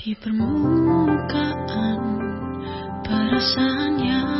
di permukaan perasaan yang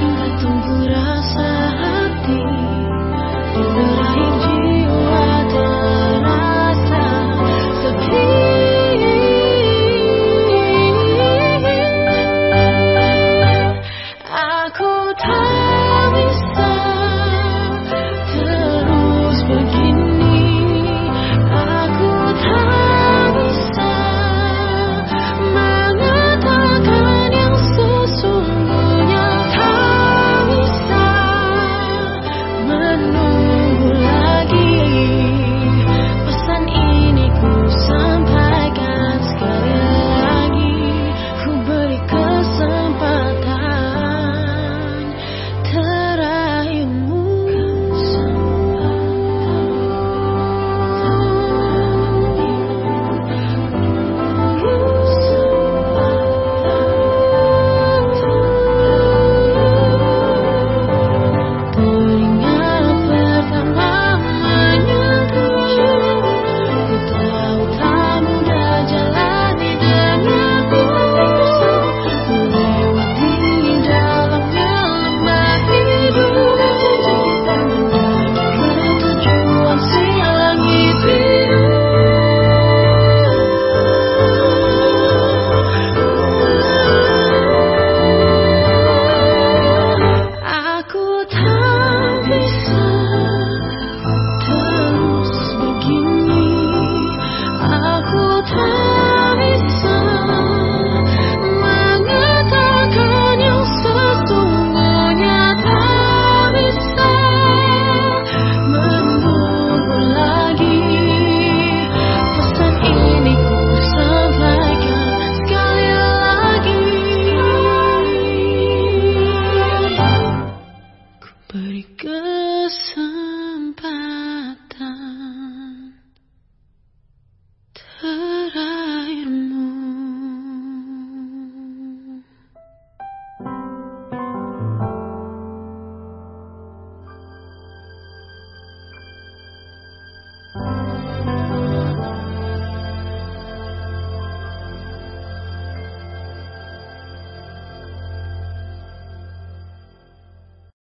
Tunggu rasa